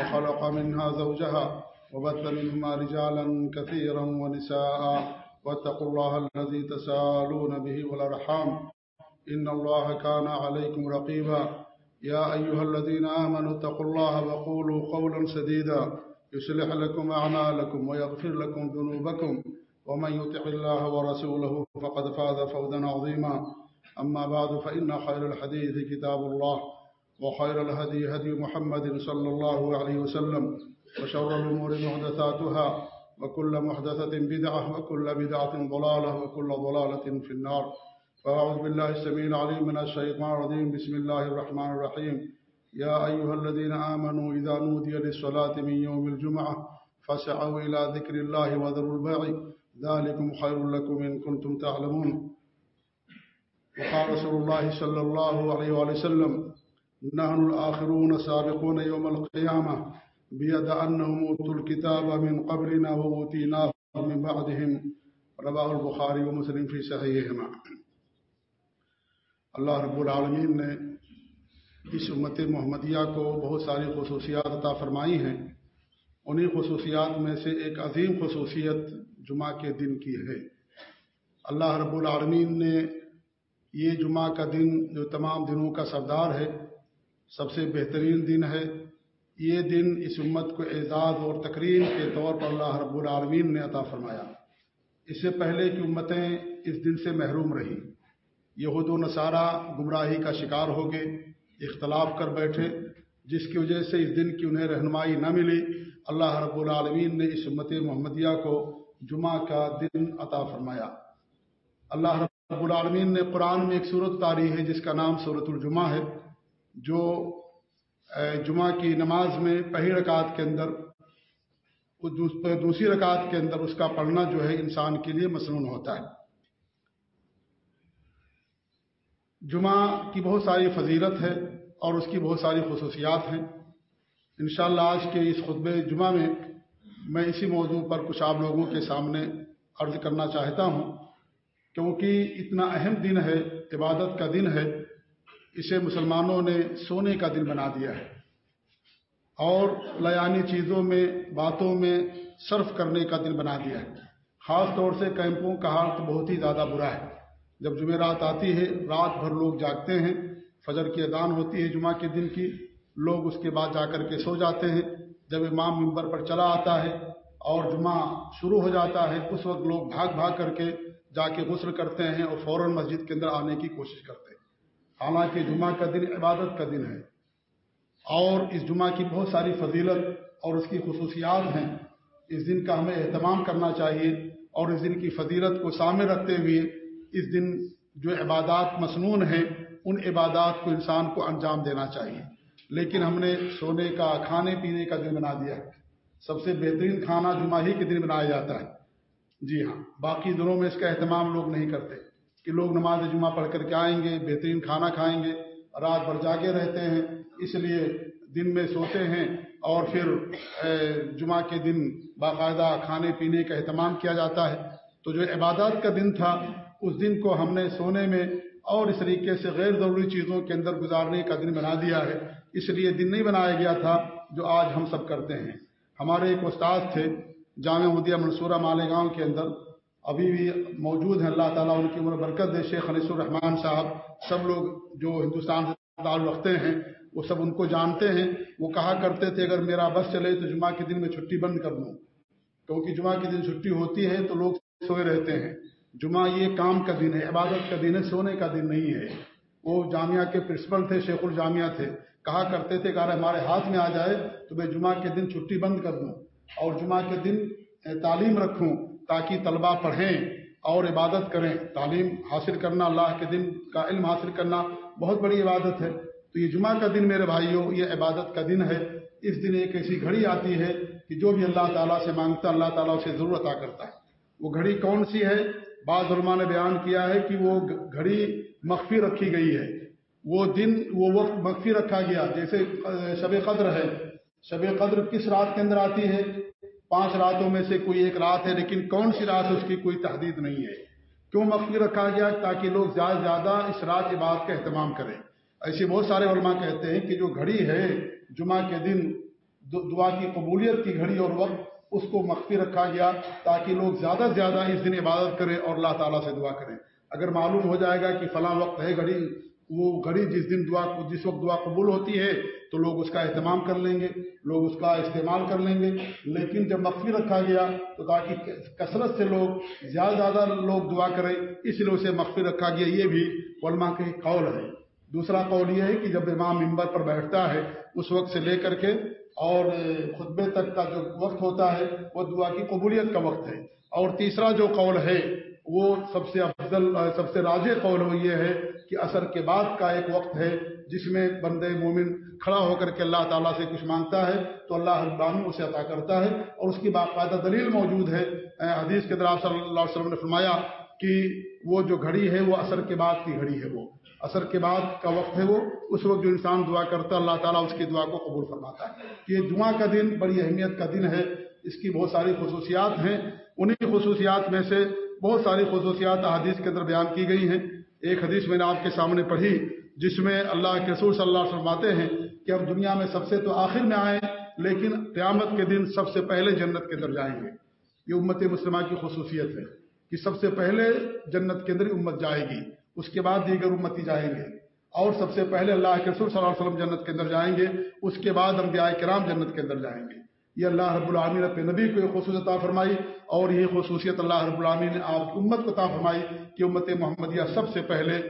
وخلق منها زوجها وبث منهما رجالا كثيرا ونساء. واتقوا الله الذي تسالون به والأرحام. إن الله كان عليكم رقيبا. يا أيها الذين آمنوا اتقوا الله وقولوا قولا سديدا. يصلح لكم أعمالكم ويغفر لكم ذنوبكم. ومن يطع الله ورسوله فقد فاز فوزا عظيما. أما بعد، فإن خير الحديث كتاب الله. وخير الهدي هدي محمد صلى الله عليه وسلم وشر الأمور محدثاتها وكل محدثة بدعة وكل بدعة ضلالة وكل ضلالة في النار فأعوذ بالله السميع العليم من الشيطان الرجيم. بسم الله الرحمن الرحيم. يا أيها الذين آمنوا إذا نودي للصلاة من يوم الجمعة فسعوا إلى ذكر الله وذروا البيع. ذلكم خير لكم إن كنتم تعلمون. وقال رسول الله صلى الله عليه وسلم نحن الآخرون سابقون يوم القيامة، بيد أنهم أوتوا الكتاب من قبلنا وأوتيناه من بعدهم. رواه البخاري ومسلم في صحيحهما. اللہ رب العالمین نے اس امت محمدیہ کو بہت ساری خصوصیات عطا فرمائی ہیں۔ انہی خصوصیات میں سے ایک عظیم خصوصیت جمعہ کے دن کی ہے۔ اللہ رب العالمین نے یہ جمعہ کا دن جو تمام دنوں کا سردار ہے سب سے بہترین دن ہے۔ یہ دن اس امت کو اعزاز اور تقریم کے طور پر اللہ رب العالمین نے عطا فرمایا۔ اس سے پہلے کی امتیں اس دن سے محروم رہیں، یہود و نصارہ گمراہی کا شکار ہو گئے، اختلاف کر بیٹھے، جس کی وجہ سے اس دن کی انہیں رہنمائی نہ ملی۔ اللہ رب العالمین نے اس امت محمدیہ کو جمعہ کا دن عطا فرمایا۔ اللہ رب العالمین نے قرآن میں ایک صورت تاری ہے، جس کا نام صورت الجمعہ ہے۔ جو جمعہ کی نماز میں پہلی رکعت کے اندر دوسری رکعت کے اندر اس کا پڑھنا جو ہے انسان کے لیے مصنون ہوتا ہے۔ جمعہ کی بہت ساری فضیلت ہے اور اس کی بہت ساری خصوصیات ہیں۔ انشاءاللہ آج کے اس خطبہ جمعہ میں میں اسی موضوع پر کچھ آپ لوگوں کے سامنے عرض کرنا چاہتا ہوں کیونکہ اتنا اہم دن ہے، عبادت کا دن ہے اسے مسلمانوں نے سونے کا دن بنا دیا ہے۔ اور لیانی چیزوں میں، باتوں میں صرف کرنے کا دن بنا دیا ہے۔ خاص طور سے کیمپوں کا حال تو بہت ہی زیادہ برا ہے۔ جب جمعرات آتی ہے، رات بھر لوگ جاگتے ہیں۔ فجر کی اذان ہوتی ہے جمعہ کے دن کی۔ لوگ اس کے بعد جا کر کے سو جاتے ہیں۔ جب امام ممبر پر چلا آتا ہے اور جمعہ شروع ہو جاتا ہے، اس وقت لوگ بھاگ بھاگ کر کے جا کے غسل کرتے ہیں اور فوراً مسجد کے اندر آنے کی کوشش کرتے ہیں۔ حالانکہ جمعہ کا دن عبادت کا دن ہے۔ اور اس جمعہ کی بہت ساری فضیلت اور اس کی خصوصیات ہیں۔ اس دن کا ہمیں اہتمام کرنا چاہیے اور اس دن کی فضیلت کو سامنے رکھتے ہوئے اس دن جو عبادات مصنون ہیں، ان عبادات کو انسان کو انجام دینا چاہیے۔ لیکن ہم نے سونے کا، کھانے پینے کا دن بنا دیا۔ ہے سب سے بہترین کھانا جمعہ ہی کے دن بنایا جاتا ہے۔ جی ہاں باقی دنوں میں اس کا اہتمام لوگ نہیں کرتے۔ کہ لوگ نماز جمعہ پڑھ کر کے آئیں گے، بہترین کھانا کھائیں گے، رات بھر جاگے رہتے ہیں، اس لیے دن میں سوتے ہیں اور پھر جمعہ کے دن باقاعدہ کھانے پینے کا اہتمام کیا جاتا ہے۔ تو جو عبادات کا دن تھا، اس دن کو ہم نے سونے میں اور اس طریقے سے غیر ضروری چیزوں کے اندر گزارنے کا دن بنا دیا ہے۔ اس لیے دن نہیں بنایا گیا تھا جو آج ہم سب کرتے ہیں۔ ہمارے ایک استاد تھے، جامع مدیہ منصورہ مالیگاؤں کے اندر۔ ابھی بھی موجود ہیں، اللہ تعالیٰ ان کی عمر برکت دے۔ شیخ انیس الرحمان صاحب سب لوگ جو ہندوستان سے تعلق رکھتے ہیں، وہ سب ان کو جانتے ہیں۔ وہ کہا کرتے تھے، اگر میرا بس چلے تو جمعہ کے دن میں چھٹی بند کر دوں۔ کیونکہ جمعہ کے دن چھٹی ہوتی ہے تو لوگ سوئے رہتے ہیں۔ جمعہ یہ کام کا دن ہے، عبادت کا دن ہے، سونے کا دن نہیں ہے۔ وہ جامعہ کے پرنسپل تھے، شیخ الجامعہ تھے۔ کہا کرتے تھے کہ اگر ہمارے ہاتھ میں آ جائے تو میں جمعہ کے دن چھٹی بند کر دوں اور جمعہ کے دن تعلیم رکھوں۔ تاکہ طلباء پڑھیں اور عبادت کریں۔ تعلیم حاصل کرنا، اللہ کے دن کا علم حاصل کرنا بہت بڑی عبادت ہے۔ تو یہ جمعہ کا دن میرے بھائیوں، یہ عبادت کا دن ہے۔ اس دن ایک ایسی گھڑی آتی ہے کہ جو بھی اللہ تعالیٰ سے مانگتا، اللہ تعالیٰ اسے ضرورت آ کرتا ہے۔ وہ گھڑی کون سی ہے؟ بعض علماء نے بیان کیا ہے کہ وہ گھڑی مخفی رکھی گئی ہے۔ وہ دن، وہ وقت مخفی رکھا گیا۔ جیسے شب قدر ہے۔ شب قدر کس رات کے اندر آتی ہے؟ پانچ راتوں میں سے کوئی ایک رات ہے، لیکن کون سی رات اس کی کوئی تحدید نہیں ہے؟ کیوں مخفی رکھا گیا تاکہ لوگ زیادہ سے زیادہ اس رات بات کا اہتمام کریں؟ ایسے بہت سارے علماء کہتے ہیں کہ جو گھڑی ہے، جمعہ کے دن دعا کی قبولیت کی گھڑی اور وقت، اس کو مخفی رکھا گیا تاکہ لوگ زیادہ سے زیادہ اس دن عبادت کریں اور اللہ تعالیٰ سے دعا کریں۔ اگر معلوم ہو جائے گا کہ فلاں وقت ہے گھڑی وہ گھڑی جس دن دعا جس وقت دعا قبول ہوتی ہے تو لوگ اس کا اہتمام کر لیں گے، لوگ اس کا استعمال کر لیں گے۔ لیکن جب مخفی رکھا گیا تو تاکہ کثرت سے لوگ، زیادہ زیادہ لوگ دعا کریں، اس لیے اسے مخفی رکھا گیا۔ یہ بھی علماء کے قول ہے دوسرا قول یہ ہے کہ جب امام ممبر پر بیٹھتا ہے، اس وقت سے لے کر کے اور خطبے تک کا جو وقت ہوتا ہے، وہ دعا کی قبولیت کا وقت ہے۔ اور تیسرا جو قول ہے، وہ سب سے افضل سب سے راج قول وہ یہ ہے کہ اثر کے بعد کا ایک وقت ہے جس میں بند مومن کھڑا ہو کر کے اللہ تعالیٰ سے کچھ مانگتا ہے تو اللہ ابانی اسے عطا کرتا ہے اور اس کی باقاعدہ دلیل موجود ہے۔ حدیث کے دراب صلی اللہ علیہ وسلم نے فرمایا کہ وہ جو گھڑی ہے وہ اثر کے بعد کی گھڑی ہے وہ۔ اثر کے بعد کا وقت ہے وہ۔ اس وقت جو انسان دعا کرتا ہے اللہ تعالیٰ اس کی دعا کو قبول فرماتا ہے۔ یہ جمعہ کا دن بڑی اہمیت کا دن ہے۔ اس کی بہت ساری خصوصیات ہیں۔ انہیں خصوصیات میں سے بہت ساری خصوصیات حدیث کے اندر بیان کی گئی ہیں۔ ایک حدیث میں نے آپ کے سامنے پڑھی، جس میں اللہ کے رسول صلی اللہ علیہ وسلم فرماتے ہیں کہ اب دنیا میں سب سے تو آخر میں آئیں، لیکن قیامت کے دن سب سے پہلے جنت کے اندر جائیں گے۔ یہ امت مسلمہ کی خصوصیت ہے کہ سب سے پہلے جنت کے اندر امت جائے گی، اس کے بعد دیگر امتی جائیں گے۔ اور سب سے پہلے اللہ کے رسول صلی اللہ علیہ وسلم جنت کے اندر جائیں گے، اس کے بعد انبیاء کرام جنت کے اندر جائیں گے۔ یہ اللہ رب العامین اپنے نبی کو یہ خصوصیت عطا فرمائی اور یہ خصوصیت اللہ رب العامین نے آپ کی امت کو عطا فرمائی کہ امت محمدیہ سب سے پہلے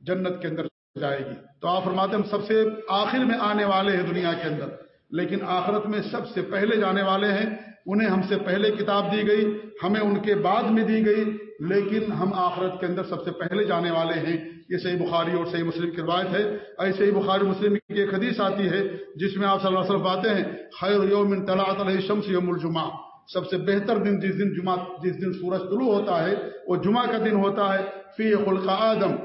جنت کے اندر جائے گی۔ تو آپ فرماتے ہم سب سے آخر میں آنے والے ہیں دنیا کے اندر، لیکن آخرت میں سب سے پہلے جانے والے ہیں، انہیں ہم سے پہلے کتاب دی گئی، ہمیں ان کے بعد میں دی گئی، لیکن ہم آخرت کے اندر سب سے پہلے جانے والے ہیں۔ یہ صحیح بخاری اور صحیح مسلم کی روایت ہے۔ ایسے ہی بخاری مسلم کی ایک حدیث آتی ہے، جس میں آپ صلی اللہ علیہ وسلم آتے ہیں، خیر یوم طلاعت علیہ شمس یوم الجمعہ۔ سب سے بہتر دن جس دن جمعہ، جس دن سورج طلوع ہوتا ہے، وہ جمعہ کا دن ہوتا ہے۔ فی خلق آدم۔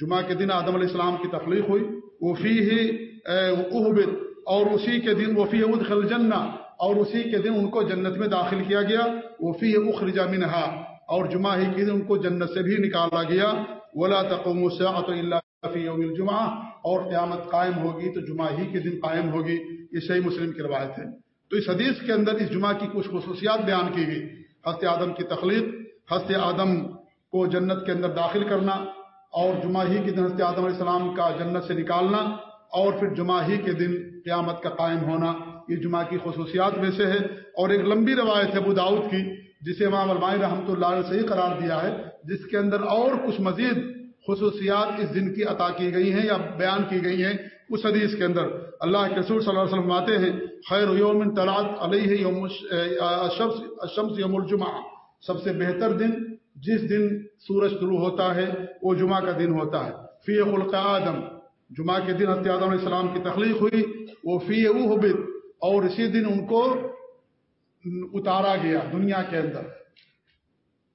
جمعہ کے دن آدم علیہ السلام کی تخلیق ہوئی۔ وہ فی ہی احبت۔ اور اسی کے دن وہ فی ادخل جنہ اور اسی کے دن ان کو جنت میں داخل کیا گیا۔ وہ فی اخرجا منہا۔ اور جمعہ ہی کے دن ان کو جنت سے بھی نکالا گیا۔ ولا تقوم اللہ فی یوم الجمعہ اور قیامت قائم ہوگی تو جمعہ ہی کے دن قائم ہوگی، یہ صحیح مسلم کی روایت ہے۔ تو اس حدیث کے اندر اس جمعہ کی کچھ خصوصیات بیان کی گئی۔ ہست آدم کی تخلیق ہست آدم کو جنت کے اندر داخل کرنا اور جمعہ ہی کے دن ہست آدم علیہ السلام کا جنت سے نکالنا اور پھر جمعہ ہی کے دن قیامت کا قائم ہونا، یہ جمعہ کی خصوصیات میں سے ہے۔ اور ایک لمبی روایت ہے ابو داؤد کی جسے امام علمائی رحمۃ اللہ علیہ صحیح قرار دیا ہے، جس کے اندر اور کچھ مزید خصوصیات اس دن کی عطا کی گئی ہیں یا بیان کی گئی ہیں اس حدیث کے اندر۔ اللہ کے رسول صلی اللہ علیہ وسلم آتے ہیں، خیر یوم طلعت علیہ یوم الشمس یوم الجمعہ۔ سب سے بہتر دن جس دن سورج طلوع ہوتا ہے، وہ جمعہ کا دن ہوتا ہے۔ فی خلق آدم۔ جمعہ کے دن حضرت آدم علیہ السلام کی تخلیق ہوئی، وہ فی اوبت اور اسی دن ان کو اتارا گیا دنیا کے اندر۔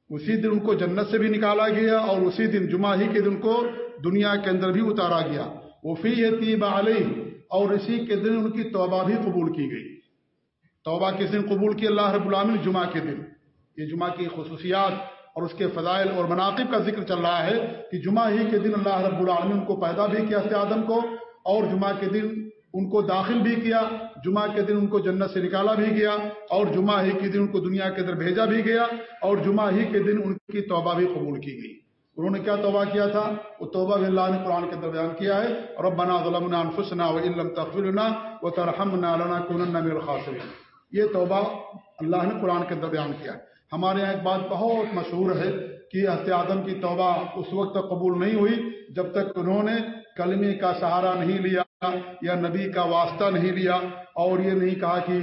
اسی دن ان کو جنت سے بھی نکالا گیا اور اسی دن جمعہ ہی کے دن کو دنیا کے اندر بھی اتارا گیا۔ وہ فی طیب علیہ۔ اور اسی کے دن ان کی توبہ بھی قبول کی گئی۔ توبہ کس دن قبول کی؟ اللہ رب العالمین جمعہ کے دن۔ یہ جمعہ کی خصوصیات اور اس کے فضائل اور مناقب کا ذکر چل رہا ہے کہ جمعہ ہی کے دن اللہ رب العالمین کو پیدا بھی کیا آدم کو اور جمعہ کے دن ان کو داخل بھی کیا، جمعہ کے دن ان کو جنت سے نکالا بھی گیا، اور جمعہ ہی کے دن ان کو دنیا کے اندر بھیجا بھی گیا، اور جمعہ ہی کے دن ان کی توبہ بھی قبول کی گئی۔ انہوں نے کیا توبہ کیا تھا؟ وہ توبہ بھی اللہ نے قرآن کے اندر بیان کیا ہے اور ظلمنا انفسنا و علم تفلنا و ترحم یہ توبہ اللہ نے قرآن کے اندر بیان کیا ہے۔ ہمارے یہاں ایک بات بہت مشہور ہے کہ حضرت آدم کی توبہ اس وقت تک قبول نہیں ہوئی، جب تک انہوں نے کلمے کا سہارا نہیں لیا یا نبی کا واسطہ نہیں لیا اور یہ نہیں کہا کہ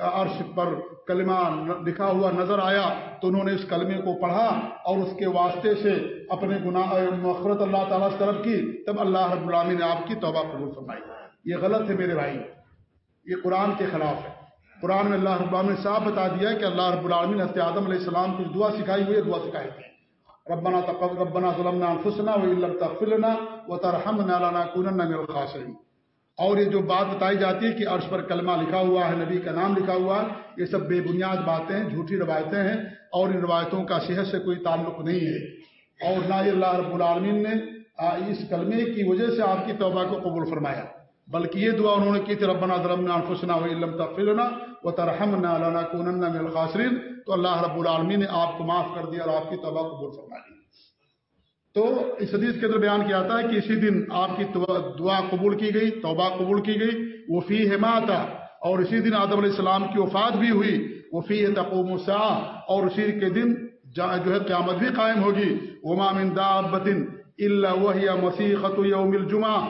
عرش پر کلمہ لکھا ہوا نظر آیا تو انہوں نے اس کلمے کو پڑھا اور اس کے واسطے سے اپنے گناہ مغفرت اللہ تعالیٰ سے طرف کی تب اللہ رب العامی نے آپ کی توبہ قبول فرمائی۔ یہ غلط ہے میرے بھائی۔ یہ قرآن کے خلاف ہے۔ قرآن میں اللہ رب العالمین نے صاف بتا دیا کہ اللہ رب العالمین حضرت آدم علیہ السلام کی دعا سکھائی ہوئی ہے، دعا سکھائی تھی۔ ربنا تقبل ربنا ظلمنا انفسنا و لم تغفر لنا وترحمنا لنكونن من الخاسرین اور یہ جو بات بتائی جاتی ہے کہ عرش پر کلمہ لکھا ہوا ہے، نبی کا نام لکھا ہوا ہے، یہ سب بے بنیاد باتیں ہیں، جھوٹی روایتیں ہیں، اور ان روایتوں کا صحت سے کوئی تعلق نہیں ہے۔ اور نہ اللہ رب العالمین نے اس کلمے کی وجہ سے آپ کی توبہ کو قبول فرمایا۔ بلکہ یہ دعا انہوں نے کی تھی، ربنا ظلمنا انفسنا و لم تغفر لنا وترحمنا لنكونن من الخاسرین۔ تو اللہ رب العالمین نے آپ کو معاف کر دیا اور آپ کی توبہ قبول فرما لی تو اس حدیث کے اندر بیان کیا جاتا ہے کہ اسی دن آپ کی دعا قبول کی گئی، توبہ قبول کی گئی۔ وہ فی حماتا اور اسی دن آدم علیہ السلام کی وفات بھی ہوئی۔ وہ فی تقوم اور اسی کے دن جو ہے قیامت بھی قائم ہوگی۔ وما من دابت الا وهي مسیحت یوم الجمعہ۔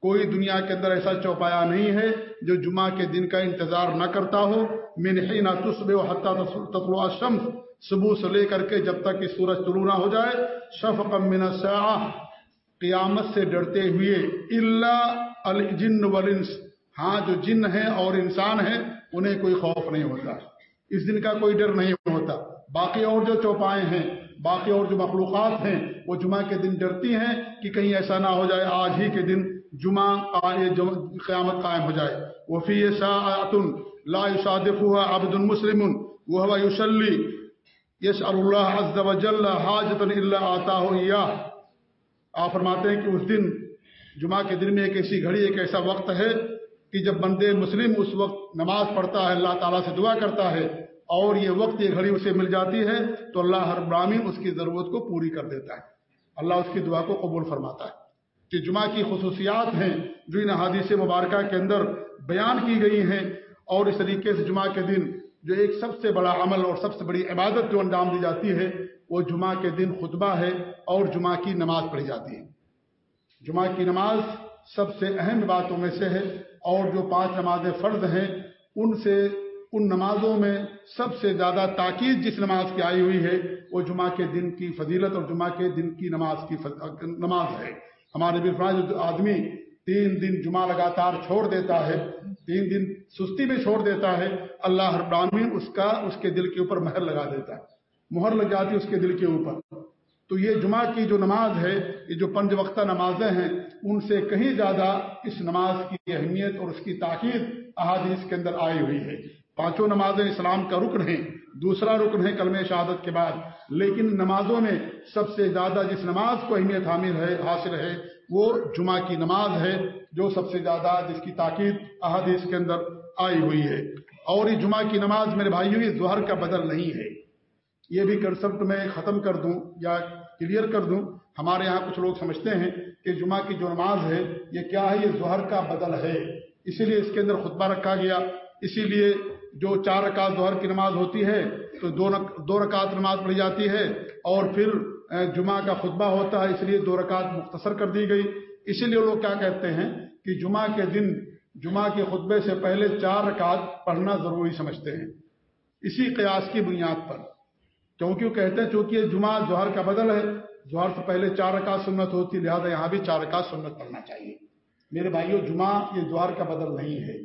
کوئی دنیا کے اندر ایسا چوپایا نہیں ہے جو جمعہ کے دن کا انتظار نہ کرتا ہو۔ من حين تصبح حتى تطلع الشمس، صبح سے لے کر کے جب تک کہ سورج طلوع نہ ہو جائے، شفقا من الساعه قیامت سے ڈرتے ہوئے، الا الجن والانس۔ ہاں جو جن ہیں اور انسان ہیں، انہیں کوئی خوف نہیں ہوتا۔ اس دن کا کوئی ڈر نہیں ہوتا۔ باقی اور جو چوپائے ہیں، باقی اور جو مخلوقات ہیں، وہ جمعہ کے دن ڈرتی ہیں کہ کہیں ایسا نہ ہو جائے، آج ہی کے دن جمعہ قیامت قائم ہو جائے۔ وفی ساعت لا يصادفها عبد مسلم وهو يصلي. يسأل الله عز وجل حاجة الا آتاه اياه آپ فرماتے ہیں کہ اس دن، جمعہ کے دن میں ایک ایسی گھڑی، ایک ایسا وقت ہے کہ جب بندے مسلم اس وقت نماز پڑھتا ہے، اللہ تعالیٰ سے دعا کرتا ہے اور یہ وقت، یہ گھڑی اسے مل جاتی ہے تو اللہ ہر براہین اس کی ضرورت کو پوری کر دیتا ہے۔ اللہ اس کی دعا کو قبول فرماتا ہے۔ کہ جمعہ کی خصوصیات ہیں جو ان حادثے مبارکہ کے اندر بیان کی گئی ہیں۔ اور اس طریقے سے جمعہ کے دن جو ایک سب سے بڑا عمل اور سب سے بڑی عبادت جو انجام دی جاتی ہے، وہ جمعہ کے دن خطبہ ہے اور جمعہ کی نماز پڑھی جاتی ہے۔ جمعہ کی نماز سب سے اہم باتوں میں سے ہے اور جو پانچ نمازیں فرض ہیں، ان سے، ان نمازوں میں سب سے زیادہ تاکید جس نماز کی آئی ہوئی ہے، وہ جمعہ کے دن کی فضیلت اور جمعہ کے دن کی نماز کی نماز ہے۔ ہمارے بھی آدمی تین دن جمعہ لگاتار چھوڑ دیتا ہے تین دن سستی میں چھوڑ دیتا ہے، اللہ ہر براہین اس کا، اس کے دل کے اوپر مہر لگا دیتا ہے۔ مہر لگ جاتی ہے اس کے دل کے اوپر۔ تو یہ جمعہ کی جو نماز ہے، یہ جو پنج وقتہ نمازیں ہیں، ان سے کہیں زیادہ اس نماز کی اہمیت اور اس کی تاکید احادیث کے اندر آئی ہوئی ہے۔ پانچوں نمازیں اسلام کا رکن ہیں، دوسرا رکن ہے کلم شہادت کے بعد۔ لیکن نمازوں میں سب سے زیادہ جس نماز کو اہمیت حامل ہے، حاصل ہے، وہ جمعہ کی نماز ہے۔ جو سب سے زیادہ جس کی تاکید احادیث کے اندر آئی ہوئی ہے۔ اور یہ جمعہ کی نماز میرے بھائی ہوئی ظہر کا بدل نہیں ہے۔ یہ بھی کنسپٹ میں ختم کر دوں یا کلیئر کر دوں۔ ہمارے یہاں کچھ لوگ سمجھتے ہیں کہ جمعہ کی جو نماز ہے، یہ کیا ہے؟ یہ ظہر کا بدل ہے۔ اسی لیے اس کے اندر خطبہ رکھا گیا۔ اسی لیے جو چار رکعت ظہر کی نماز ہوتی ہے، تو دو رکعت نماز پڑھی جاتی ہے۔ اور پھر جمعہ کا خطبہ ہوتا ہے، اس لیے دو رکعت مختصر کر دی گئی۔ اسی لیے لوگ کیا کہتے ہیں کہ جمعہ کے دن، جمعہ کے خطبے سے پہلے چار رکعت پڑھنا ضروری سمجھتے ہیں۔ اسی قیاس کی بنیاد پر۔ کیونکہ وہ کہتے ہیں؟ چونکہ یہ جمعہ جوہر کا بدل ہے۔ جوہر سے پہلے چار رکعت سنت ہوتی ہے لہٰذا یہاں بھی چار رکعت سنت پڑھنا چاہیے۔ میرے بھائیوں جمعہ یہ جوہر کا بدل نہیں ہے۔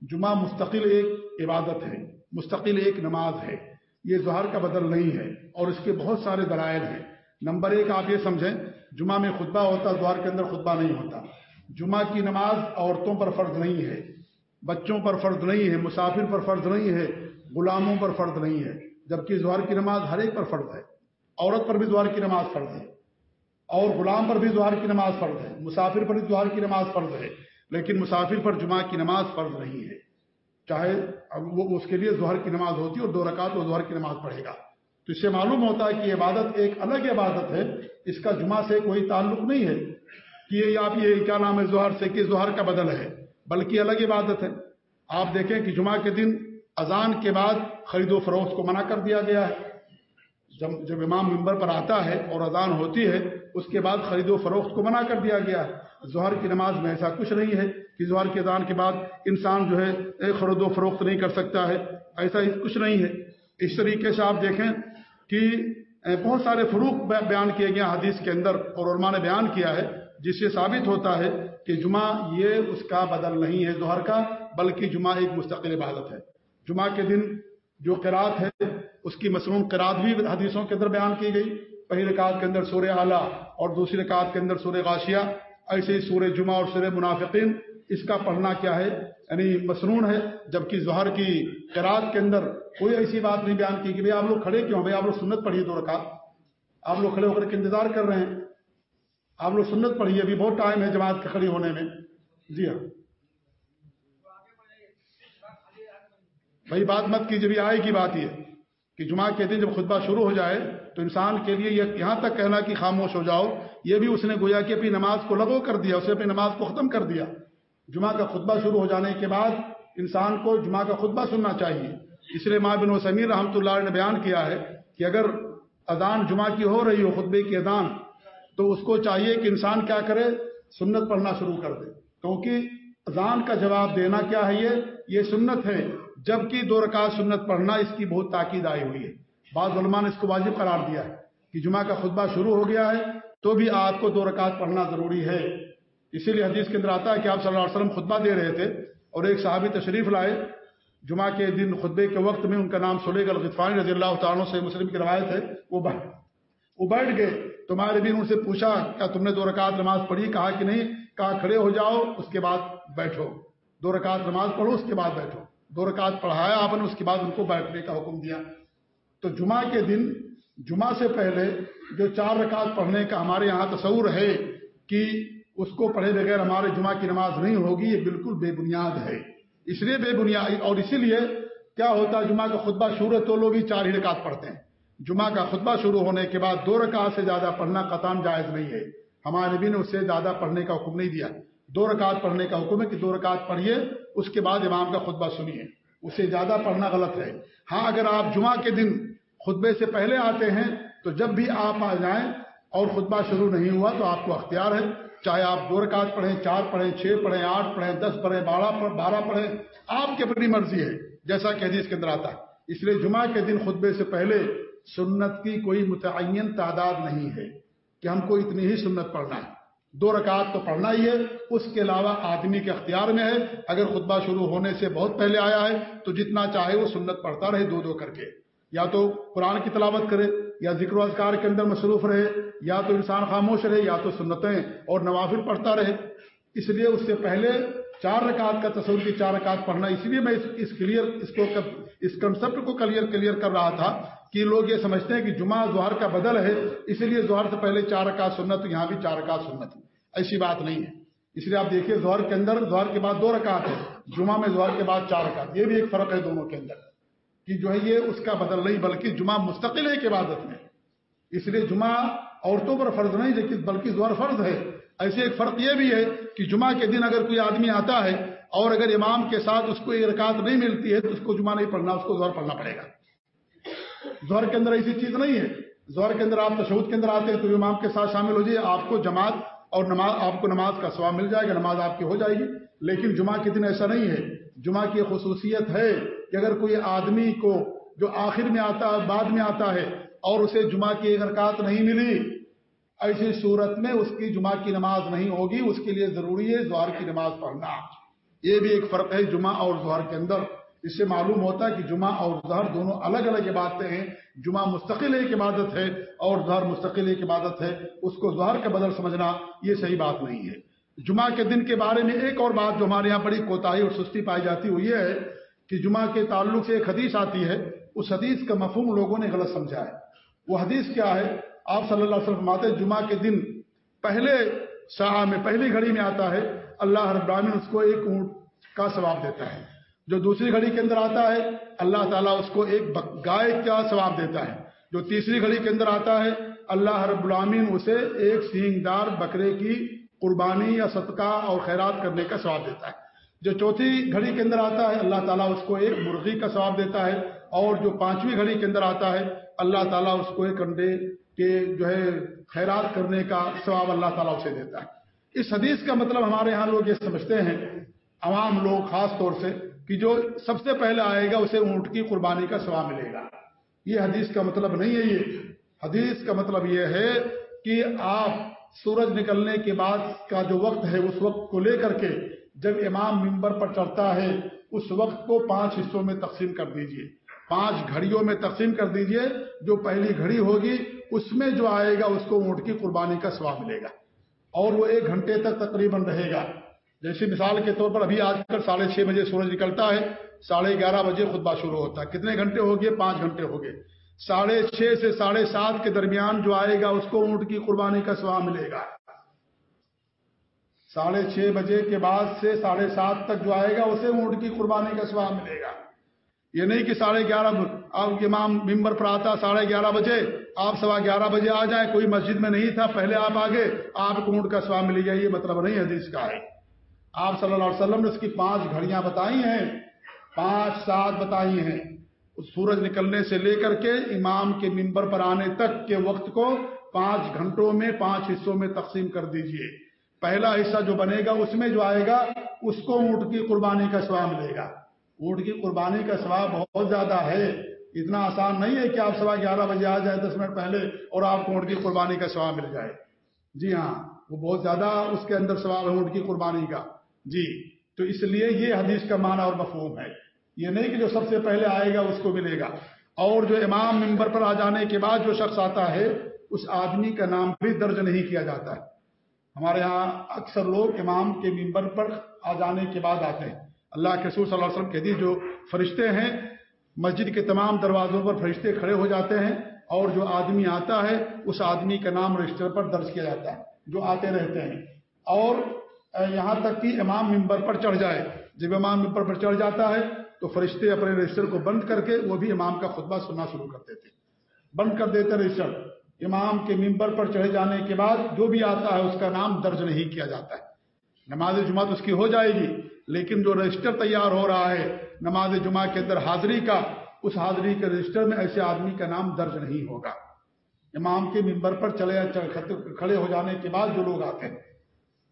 جمعہ مستقل ایک عبادت ہے، مستقل ایک نماز ہے۔ یہ ظہر کا بدل نہیں ہے اور اس کے بہت سارے دلائل ہیں۔ نمبر ایک، آپ یہ سمجھیں جمعہ میں خطبہ ہوتا، ظہر کے اندر خطبہ نہیں ہوتا۔ جمعہ کی نماز عورتوں پر فرض نہیں ہے، بچوں پر فرض نہیں ہے، مسافر پر فرض نہیں ہے، غلاموں پر فرض نہیں ہے، جبکہ ظہر کی نماز ہر ایک پر فرض ہے۔ عورت پر بھی ظہر کی نماز فرض ہے، اور غلام پر بھی ظہر کی نماز فرض ہے، مسافر پر بھی ظہر کی نماز فرض ہے، لیکن مسافر پر جمعہ کی نماز فرض نہیں ہے۔ چاہے وہ اس کے لیے ظہر کی نماز ہوتی ہے اور دو رکعت وہ ظہر کی نماز پڑھے گا۔ تو اس سے معلوم ہوتا ہے کہ عبادت ایک الگ عبادت ہے، اس کا جمعہ سے کوئی تعلق نہیں ہے کہ یہ آپ یہ کیا نام ہے، ظہر سے کہ ظہر کا بدل ہے، بلکہ الگ عبادت ہے۔ آپ دیکھیں کہ جمعہ کے دن اذان کے بعد خرید و فروخت کو منع کر دیا گیا ہے۔ جب جب امام ممبر پر آتا ہے اور اذان ہوتی ہے، اس کے بعد خرید و فروخت کو منع کر دیا گیا ہے۔ ظہر کی نماز میں ایسا کچھ نہیں ہے کہ ظہر کے اذان کے بعد انسان جو ہے، خرید و فروخت نہیں کر سکتا ہے، ایسا کچھ نہیں ہے۔ اس طریقے سے آپ دیکھیں کہ بہت سارے فروغ بیان کیے گئے حدیث کے اندر اور علماء نے بیان کیا ہے، جس سے ثابت ہوتا ہے کہ جمعہ یہ اس کا بدل نہیں ہے ظہر کا، بلکہ جمعہ ایک مستقل عبادت ہے۔ جمعہ کے دن جو قرات ہے، اس کی مصنون قرات بھی حدیثوں کے اندر بیان کی گئی۔ پہلی رکعت کے اندر سورہ اعلیٰ اور دوسری رکعت کے اندر سورہ غاشیہ، ایسے ہی سورہ جمعہ اور سورہ منافقین۔ اس کا پڑھنا کیا ہے؟ یعنی مصنون ہے، جبکہ ظہر کی قرات کے اندر کوئی ایسی بات نہیں بیان کی کہ بھائی آپ لوگ کھڑے کیوں بھائی آپ لوگ سنت پڑھیے دو رکعت۔ آپ لوگ کھڑے ہو کر کے انتظار کر رہے ہیں۔ آپ لوگ سنت پڑھیے، ابھی بہت ٹائم ہے جماعت کے کھڑی ہونے میں۔ جی ہاں۔ بھائی بات مت کیجیے بھی آئے کی بات یہ کہ جمعہ کے دن جب خطبہ شروع ہو جائے تو انسان کے لیے یہ یہاں تک کہنا کہ خاموش ہو جاؤ۔ یہ بھی اس نے گویا کہ اپنی نماز کو لگو کر دیا، اسے اپنی نماز کو ختم کر دیا۔ جمعہ کا خطبہ شروع ہو جانے کے بعد انسان کو جمعہ کا خطبہ سننا چاہیے۔ اس لیے ماں بن و سمیر رحمۃ اللہ نے بیان کیا ہے کہ اگر اذان جمعہ کی ہو رہی ہو، خطبے کی اذان، تو اس کو چاہیے کہ انسان کیا کرے، سنت پڑھنا شروع کر دے۔ کیونکہ اذان کا جواب دینا کیا ہے یہ؟ یہ سنت ہے۔ جبکہ دو رکعت سنت پڑھنا اس کی بہت تاکید آئی ہوئی ہے۔ بعض علماء نے اس کو واجب قرار دیا ہے کہ جمعہ کا خطبہ شروع ہو گیا ہے، تو بھی آپ کو دو رکعت پڑھنا ضروری ہے۔ اسی لیے حدیث کے اندر آتا ہے کہ آپ صلی اللہ علیہ وسلم خطبہ دے رہے تھے اور ایک صحابی تشریف لائے۔ جمعہ کے دن خطبے کے وقت میں ان کا نام سلیگ الغفانی رضی اللہ تعالیٰ سے مسلم کی روایت ہے، وہ وہ بیٹھ گئے۔ تو مارے بھی ان سے پوچھا کیا تم نے دو رکعت نماز پڑھی؟ کہا کہ نہیں۔ کہا، کھڑے ہو جاؤ، اس کے بعد بیٹھو۔ دو رکعت نماز پڑھو، اس کے بعد بیٹھو۔ دو رکعت پڑھایا آپ نے، اس کے بعد ان کو بیٹھنے کا حکم دیا۔ تو جمعہ کے دن، جمعہ سے پہلے جو چار رکعت پڑھنے کا ہمارے یہاں تصور ہے کہ اس کو پڑھے بغیر ہمارے جمعہ کی نماز نہیں ہوگی، یہ بالکل بے بنیاد ہے۔ اس لیے بے بنیاد، اور اسی لیے کیا ہوتا ہے، جمعہ کا خطبہ شروع تو لوگ ہی چار ہی رکعت پڑھتے ہیں۔ جمعہ کا خطبہ شروع ہونے کے بعد دو رکعت سے زیادہ پڑھنا قطام جائز نہیں ہے۔ ہمارے نبی نے اس سے زیادہ پڑھنے کا حکم نہیں دیا۔ دو رکعت پڑھنے کا حکم ہے کہ دو رکعت پڑھیے، اس کے بعد امام کا خطبہ سنیے۔ اسے زیادہ پڑھنا غلط ہے۔ ہاں اگر آپ جمعہ کے دن خطبے سے پہلے آتے ہیں تو جب بھی آپ آ جائیں اور خطبہ شروع نہیں ہوا تو آپ کو اختیار ہے چاہے آپ دو رکعت پڑھیں، چار پڑھیں، چھ پڑھیں، آٹھ پڑھیں، دس پڑھیں، بارہ بارہ پڑھیں، آپ کی اپنی مرضی ہے، جیسا کہ حدیث کے اندر آتا ہے۔ اس لیے جمعہ کے دن خطبے سے پہلے سنت کی کوئی متعین تعداد نہیں ہے کہ ہم کو اتنی ہی سنت پڑھنا ہے۔ دو رکعت تو پڑھنا ہی ہے، اس کے علاوہ آدمی کے اختیار میں ہے۔ اگر خطبہ شروع ہونے سے بہت پہلے آیا ہے، تو جتنا چاہے وہ سنت پڑھتا رہے دو دو کر کے۔ یا تو قرآن کی تلاوت کرے، یا ذکر و اذکار کے اندر مصروف رہے یا تو انسان خاموش رہے، یا تو سنتیں اور نوافل پڑھتا رہے۔ اس لیے اس سے پہلے چار رکعت کا تصور کی چار رکعت پڑھنا اس لیے میں اس کلیئر اس کو اس کنسپٹ کو کلیئر کلیئر کر رہا تھا کہ لوگ یہ سمجھتے ہیں کہ جمعہ، ظہر کا بدل ہے اسی لیے ظہر سے پہلے چار رکعت سنت، یہاں بھی چار رکعت سنت ایسی بات نہیں ہے۔ اس لیے آپ دیکھیے ظہر کے اندر، ظہر کے بعد دو رکعت ہے، جمعہ میں ظہر کے بعد چار رکعت۔ یہ بھی ایک فرق ہے دونوں کے اندر کہ جو ہے یہ اس کا بدل نہیں، بلکہ جمعہ مستقل ہے ایک عبادت میں۔ اس لیے جمعہ عورتوں پر فرض نہیں لیکن بلکہ زور فرض ہے۔ ایسے ایک فرق یہ بھی ہے کہ جمعہ کے دن اگر کوئی آدمی آتا ہے اور اگر امام کے ساتھ اس کو ایک رکعت نہیں ملتی ہے تو اس کو جمعہ نہیں پڑھنا، اس کو زور پڑھنا پڑے گا۔ زہر کے اندر ایسی چیز نہیں ہے۔ زہر کے اندر آپ تشود کے اندر آتے ہیں تو امام کے ساتھ شامل ہو جائے، آپ کو جماعت اور نماز، آپ کو نماز کا سواب مل جائے گا، نماز آپ کی ہو جائے گی۔ لیکن جمعہ کے دن ایسا نہیں ہے۔ جمعہ کی خصوصیت ہے کہ اگر کوئی آدمی کو جو آخر میں آتا ہے بعد میں آتا ہے اور اسے جمعہ کی ایک رکعت نہیں ملی ایسی صورت میں اس کی جمعہ کی نماز نہیں ہوگی، اس کے لیے ضروری ہے زہر کی نماز پڑھنا۔ یہ بھی ایک فرق ہے جمعہ اور زہر کے اندر۔ اس سے معلوم ہوتا ہے کہ جمعہ اور ظہر دونوں الگ الگ عبادتیں ہیں۔ جمعہ مستقل ایک عبادت ہے اور ظہر مستقل ایک عبادت ہے۔ اس کو ظہر کا بدل سمجھنا یہ صحیح بات نہیں ہے۔ جمعہ کے دن کے بارے میں ایک اور بات جو ہمارے یہاں بڑی کوتاہی اور سستی پائی جاتی وہ یہ ہے کہ جمعہ کے تعلق سے ایک حدیث آتی ہے۔ اس حدیث کا مفہوم لوگوں نے غلط سمجھا ہے۔ وہ حدیث کیا ہے؟ آپ صلی اللہ علیہ وسلم آتے جمعہ کے دن پہلے شاہ میں، پہلی گھڑی میں آتا ہے، اللہ رب العالمین اس کو ایک اونٹ کا ثواب دیتا ہے۔ جو دوسری گھڑی کے اندر آتا ہے، اللہ تعالیٰ اس کو ایک گائے کا ثواب دیتا ہے۔ جو تیسری گھڑی کے اندر آتا ہے، اللہ رب العامین اسے ایک سینگ دار بکرے کی قربانی یا صدقہ اور خیرات کرنے کا ثواب دیتا ہے۔ جو چوتھی گھڑی کے اندر آتا ہے، اللہ تعالیٰ اس کو ایک مرغی کا ثواب دیتا ہے۔ اور جو پانچویں گھڑی کے اندر آتا ہے، اللہ تعالیٰ اس کو ایک انڈے کے جو ہے خیرات کرنے کا ثواب اللہ تعالیٰ اسے دیتا ہے۔ اس حدیث کا مطلب ہمارے یہاں لوگ یہ سمجھتے ہیں، عوام لوگ خاص طور سے، کہ جو سب سے پہلے آئے گا اسے اونٹ کی قربانی کا ثواب ملے گا۔ یہ حدیث کا مطلب نہیں ہے یہ۔ حدیث کا مطلب یہ ہے کہ آپ سورج نکلنے کے بعد کا جو وقت ہے، اس وقت کو لے کر کے جب امام ممبر پر چڑھتا ہے، اس وقت کو پانچ حصوں میں تقسیم کر دیجیے۔ پانچ گھڑیوں میں تقسیم کر دیجیے، جو پہلی گھڑی ہوگی اس میں جو آئے گا، اس کو اونٹ کی قربانی کا سواب ملے گا۔ اور وہ ایک گھنٹے تک تقریباً رہے گا۔ جیسے مثال کے طور پر ابھی آج کل ساڑھے چھ بجے سورج نکلتا ہے، ساڑھے گیارہ بجے خطبہ شروع ہوتا ہے۔ کتنے گھنٹے ہو گئے؟ پانچ گھنٹے ہو گئے۔ ساڑھے چھ سے ساڑھے سات کے درمیان جو آئے گا، اس کو اونٹ کی قربانی کا سواب ملے گا۔ ساڑھے چھ بجے کے بعد سے ساڑھے سات تک جو آئے گا، اسے اونٹ کی قربانی کا سواب ملے گا۔ یہ نہیں کہ ساڑھے گیارہ آپ امام ممبر پر آتا ساڑھے گیارہ بجے، آپ سوا گیارہ بجے آ جائیں، کوئی مسجد میں نہیں تھا، پہلے آپ آگے، آپ کو اونٹ کا سواب ملے گا یہ مطلب نہیں حدیث کا۔ ہے آپ صلی اللہ علیہ وسلم نے اس کی پانچ گھڑیاں بتائی ہیں، پانچ سات بتائی ہیں۔ سورج نکلنے سے لے کر کے امام کے ممبر پر آنے تک کے وقت کو پانچ گھنٹوں میں، پانچ حصوں میں تقسیم کر دیجیے۔ پہلا حصہ جو بنے گا، اس میں جو آئے گا، اس کو اونٹ کی قربانی کا سواب ملے گا۔ اونٹ کی قربانی کا سواب بہت زیادہ ہے۔ اتنا آسان نہیں ہے کہ آپ سوا گیارہ بجے آ جائے دس منٹ پہلے اور آپ کو اونٹ کی قربانی کا سواب مل جائے۔ جی ہاں وہ بہت زیادہ اس کے اندر سواب ہے اونٹ کی قربانی کا۔ جی تو اس لیے یہ حدیث کا معنی اور مفہوم ہے۔ یہ نہیں کہ جو سب سے پہلے آئے گا، اس کو ملے گا۔ اور جو امام ممبر پر آ جانے کے بعد جو شخص آتا ہے، اس آدمی کا نام بھی درج نہیں کیا جاتا ہے۔ ہمارے ہاں اکثر لوگ امام کے ممبر پر آ جانے کے بعد آتے ہیں۔ اللہ کے سور صلی اللہ علیہ وسلم دی جو فرشتے ہیں، مسجد کے تمام دروازوں پر فرشتے کھڑے ہو جاتے ہیں اور جو آدمی آتا ہے، اس آدمی کا نام رجسٹر پر درج کیا جاتا ہے، جو آتے رہتے ہیں۔ اور یہاں تک کہ امام ممبر پر چڑھ جائے۔ جب امام ممبر پر چڑھ جاتا ہے، تو فرشتے اپنے رجسٹر کو بند کر کے وہ بھی امام کا خطبہ سننا شروع کر دیتے۔ بند کر دیتے رجسٹر۔ امام کے ممبر پر چڑھے جانے کے بعد جو بھی آتا ہے، اس کا نام درج نہیں کیا جاتا ہے۔ نماز جمعہ اس کی ہو جائے گی۔ لیکن جو رجسٹر تیار ہو رہا ہے نماز جمعہ کے اندر حاضری کا، اس حاضری کے رجسٹر میں ایسے آدمی کا نام درج نہیں ہوگا۔ امام کے ممبر پر چلے کھڑے ہو جانے کے بعد جو لوگ آتے ہیں۔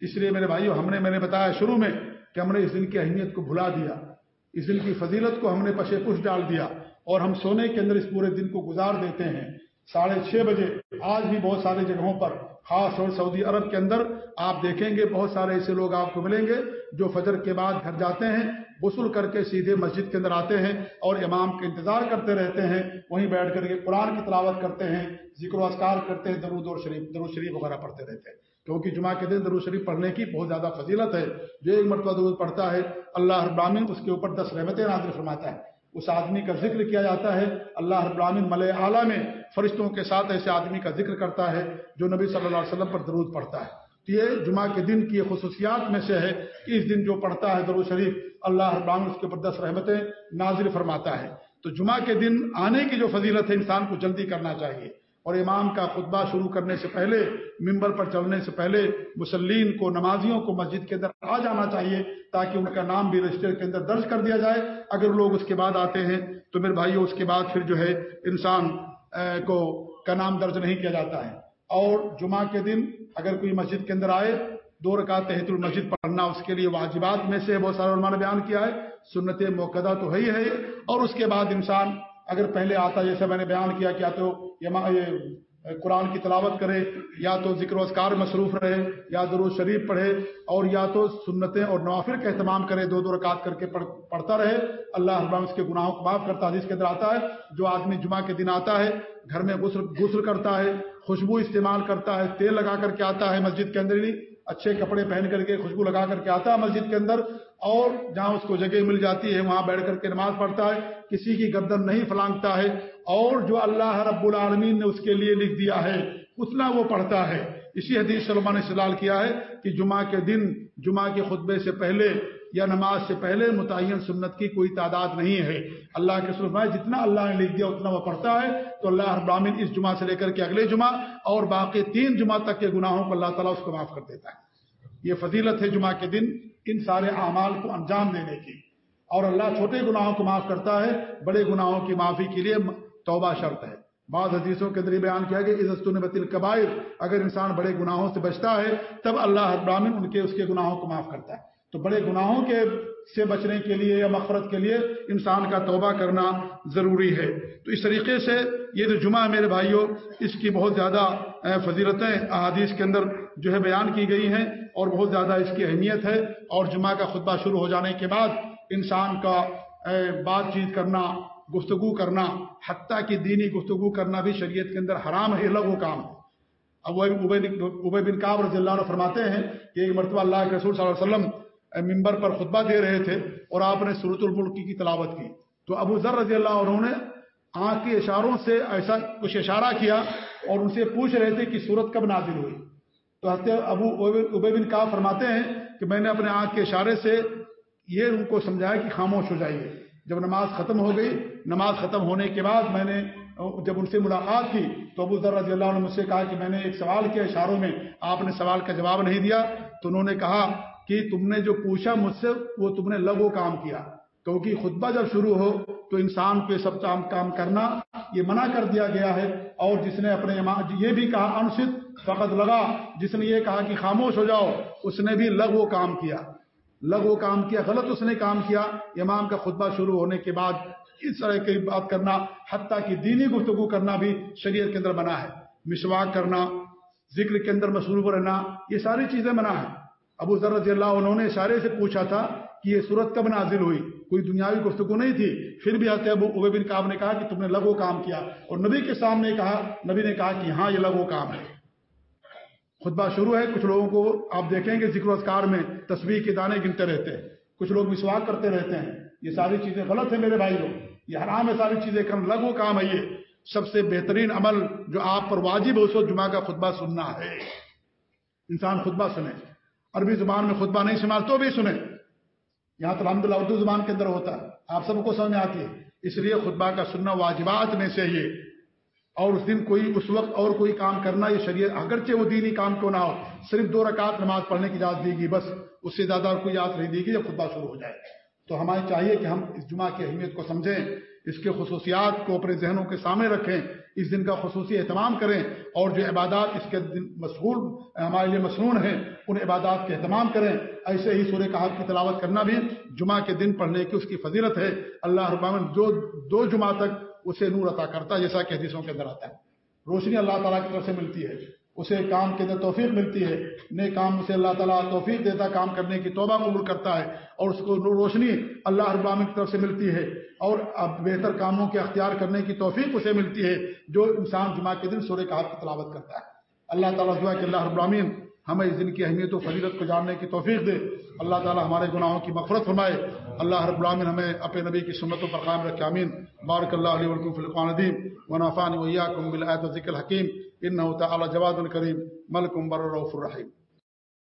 اس لیے میرے بھائیو، ہم نے، میں نے بتایا شروع میں کہ ہم نے اس دن کی اہمیت کو بھلا دیا۔ اس دن کی فضیلت کو ہم نے پشے پش ڈال دیا۔ اور ہم سونے کے اندر اس پورے دن کو گزار دیتے ہیں۔ ساڑھے چھ بجے، آج بھی بہت سارے جگہوں پر خاص اور سعودی عرب کے اندر آپ دیکھیں گے بہت سارے ایسے لوگ آپ کو ملیں گے جو فجر کے بعد گھر جاتے ہیں، غسل کر کے سیدھے مسجد کے اندر آتے ہیں اور امام کا انتظار کرتے رہتے ہیں، وہیں بیٹھ کر کے قرآن کی تلاوت کرتے ہیں، ذکر و اسکار کرتے ہیں، درود اور شریف، درود شریف وغیرہ پڑھتے رہتے ہیں۔ کیونکہ جمعہ کے دن درود شریف پڑھنے کی بہت زیادہ فضیلت ہے۔ جو ایک مرتبہ درود پڑھتا ہے، اللہ ابراہین اس کے اوپر دس رحمتیں نازل فرماتا ہے۔ اس آدمی کا ذکر کیا جاتا ہے۔ اللہ ابراہین مل اعلیٰ میں فرشتوں کے ساتھ ایسے آدمی کا ذکر کرتا ہے جو نبی صلی اللہ علیہ وسلم پر درود پڑتا ہے۔ تو یہ جمعہ کے دن کی خصوصیات میں سے ہے۔ کہ اس دن جو پڑھتا ہے درود شریف، اللہ ابراہین اس کے اوپر دس رحمتیں نازل فرماتا ہے۔ تو جمعہ کے دن آنے کی جو فضیلت ہے انسان کو جلدی کرنا چاہیے۔ اور امام کا خطبہ شروع کرنے سے پہلے ممبر پر چلنے سے پہلے مسلین کو، نمازیوں کو مسجد کے اندر آ جانا چاہیے تاکہ ان کا نام بھی رجسٹر کے اندر درج کر دیا جائے۔ اگر لوگ اس کے بعد آتے ہیں تو میرے بھائیوں اس کے بعد پھر جو ہے انسان کو کا نام درج نہیں کیا جاتا ہے۔ اور جمعہ کے دن اگر کوئی مسجد کے اندر آئے، دو رکعت تحت المسجد پڑھنا اس کے لیے واجبات میں سے بہت سارے علماء نے بیان کیا ہے۔ سنت موقع تو ہے ہی ہے۔ اور اس کے بعد انسان اگر پہلے آتا، جیسے میں نے بیان کیا کیا تو یہ قرآن کی تلاوت کرے، یا تو ذکر و اذکار مصروف رہے، یا درود شریف پڑھے، اور یا تو سنتیں اور نوافر کا اہتمام کرے، دو دو رکعت کر کے پڑھتا رہے۔ اللہ ابراہم اس کے گناہوں کو معاف کرتا ہے جس کے اندر آتا ہے، جو آدمی جمعہ کے دن آتا ہے، گھر میں غسل غسل کرتا ہے، خوشبو استعمال کرتا ہے، تیل لگا کر کے آتا ہے مسجد کے اندر ہی اچھے کپڑے پہن کر کے خوشبو لگا کر کے آتا ہے مسجد کے اندر، اور جہاں اس کو جگہ مل جاتی ہے، وہاں بیٹھ کر کے نماز پڑھتا ہے، کسی کی گردن نہیں فلانگتا ہے اور جو اللہ رب العالمین نے اس کے لیے لکھ دیا ہے، اتنا وہ پڑھتا ہے۔ اسی حدیث سلما نے سلال کیا ہے کہ جمعہ کے دن، جمعہ کے خطبے سے پہلے یا نماز سے پہلے متعین سنت کی کوئی تعداد نہیں ہے۔ اللہ کے سلم جتنا اللہ نے لکھ دیا، اتنا وہ پڑھتا ہے۔ تو اللہ ابراہین اس جمعہ سے لے کر کے اگلے جمعہ اور باقی تین جمعہ تک کے گناہوں کو اللہ تعالیٰ اس کو معاف کر دیتا ہے۔ یہ فضیلت ہے جمعہ کے دن ان سارے اعمال کو انجام دینے کی۔ اور اللہ چھوٹے گناہوں کو معاف کرتا ہے، بڑے گناہوں کی معافی کے لیے توبہ شرط ہے۔ بعض حدیثوں کے ذریعے بیان کیا کہ عزت نبت القبائر، اگر انسان بڑے گناہوں سے بچتا ہے، تب اللہ ابراہین ان کے، اس کے گناہوں کو معاف کرتا ہے۔ تو بڑے گناہوں کے سے بچنے کے لیے یا مفرت کے لیے انسان کا توبہ کرنا ضروری ہے۔ تو اس طریقے سے یہ جو جمعہ میرے بھائیوں اس کی بہت زیادہ فضیلتیں احادیث کے اندر جو ہے بیان کی گئی ہیں اور بہت زیادہ اس کی اہمیت ہے۔ اور جمعہ کا خطبہ شروع ہو جانے کے بعد انسان کا بات چیت کرنا گفتگو کرنا، حتیٰ کی دینی گفتگو کرنا بھی شریعت کے اندر حرام ہے لغو کام ہے۔ اب وہ ابے بن کاب رضی اللہ عنہ فرماتے ہیں کہ ایک مرتبہ اللہ کے رسول صلی اللہ علیہ وسلم ممبر پر خطبہ دے رہے تھے اور آپ نے صورت الملکی کی تلاوت کی۔ تو ابو ذر رضی اللہ عنہ نے آنکھ کے اشاروں سے ایسا کچھ اشارہ کیا اور ان سے پوچھ رہے تھے کہ صورت کب نازل ہوئی۔ تو ابو ابے بن کاب فرماتے ہیں کہ میں نے اپنے آنکھ کے اشارے سے یہ ان کو سمجھایا کہ خاموش ہو جائیے۔ جب نماز ختم ہو گئی، نماز ختم ہونے کے بعد میں نے، جب ان سے ملاقات کی، تو ابو ذر رضی اللہ نے مجھ سے کہا کہ میں نے ایک سوال کیا اشاروں میں، آپ نے سوال کا جواب نہیں دیا۔ تو انہوں نے کہا کہ تم نے جو پوچھا مجھ سے، وہ تم نے لگو کام کیا۔ کیونکہ خطبہ جب شروع ہو، تو انسان کو سب کام کام کرنا، یہ منع کر دیا گیا ہے۔ اور جس نے اپنے یہ بھی کہا انشت فقط لگا۔ جس نے یہ کہا کہ خاموش ہو جاؤ، اس نے بھی لغو کام کیا۔ لغو کام کیا، غلط اس نے کام کیا، امام کا خطبہ شروع ہونے کے بعد اس طرح کی بات کرنا، حتیٰ کی دینی گفتگو کرنا بھی شریعت کے اندر بنا ہے۔ مسواک کرنا، ذکر کے اندر مصروف رہنا، یہ ساری چیزیں بنا ہے ابو ذر رضی اللہ انہوں نے اشارے سے پوچھا تھا کہ یہ صورت کب نازل ہوئی؟ کوئی دنیاوی گفتگو نہیں تھی۔ پھر بھی آتے ابو ابے بن کام نے کہا کہ تم نے لغو کام کیا۔ اور نبی کے سامنے کہا، نبی نے کہا کہ ہاں یہ لغو کام ہے۔ خطبہ شروع ہے، کچھ لوگوں کو آپ دیکھیں گے ذکر اذکار میں تصویر کے دانے گنتے رہتے ہیں۔ کچھ لوگ مسواک کرتے رہتے ہیں۔ یہ ساری چیزیں غلط ہیں میرے بھائی لوگ۔ یہ حرام ہے، ساری چیزیں کم لگو کام ہے یہ۔ سب سے بہترین عمل جو آپ پر واجب ہے، اس وقت جمعہ کا خطبہ سننا ہے۔ انسان خطبہ سنے۔ عربی زبان میں خطبہ نہیں سنا تو بھی سنے۔ یہاں تو الحمد اردو زبان کے اندر ہوتا ہے۔ آپ سب کو سمجھ میں آتی ہے۔ اس لیے خطبہ کا سننا واجبات میں سے یہ اور اس دن کوئی اس وقت اور کوئی کام کرنا یہ شریعت، اگرچہ وہ دینی کام کیوں نہ ہو، صرف دو رکعت نماز پڑھنے کی اجازت دی گی، بس اس سے زیادہ اور کوئی یاد نہیں دی گی جب خطبہ شروع ہو جائے۔ تو ہمیں چاہیے کہ ہم اس جمعہ کی اہمیت کو سمجھیں، اس کے خصوصیات کو اپنے ذہنوں کے سامنے رکھیں، اس دن کا خصوصی اہتمام کریں اور جو عبادات اس کے دن مشغول ہمارے لیے مصنون ہیں، ان عبادات کے اہتمام کریں۔ ایسے ہی سورہ کہا کی تلاوت کرنا بھی جمعہ کے دن پڑھنے کی اس کی فضیلت ہے۔ اللہ ربامن جو دو جمعہ تک اسے نور عطا کرتا ہے، جیسا کہ حدیثوں کے اندر آتا ہے۔ روشنی اللہ تعالیٰ کی طرف سے ملتی ہے۔ اسے کام کے اندر توفیق ملتی ہے۔ نئے کام سے اللہ تعالیٰ توفیق دیتا کام کرنے کی توبہ قبول کرتا ہے اور اس کو روشنی اللہ ابام کی طرف سے ملتی ہے۔ اور اب بہتر کاموں کے اختیار کرنے کی توفیق اسے ملتی ہے، جو انسان جمعہ کے دن سورہ کہا کی تلاوت کرتا ہے۔ اللہ تعالیٰ دعا کہ اللہ ابراہین ہمیں اس دن کی اہمیت و فضیلت کو جاننے کی توفیق دے۔ اللہ تعالیٰ ہمارے گناہوں کی مغفرت فرمائے۔ اللہ رب العالمین ہمیں اپنے نبی کی سنتوں پر قائم رکھے امین بارک اللہ علیہ ولکم فلقان ندیم ونافان ویاکم بالآیت و ذکر حکیم ان تعالی جواد الکریم۔ ملکم بر الرف الرحیم۔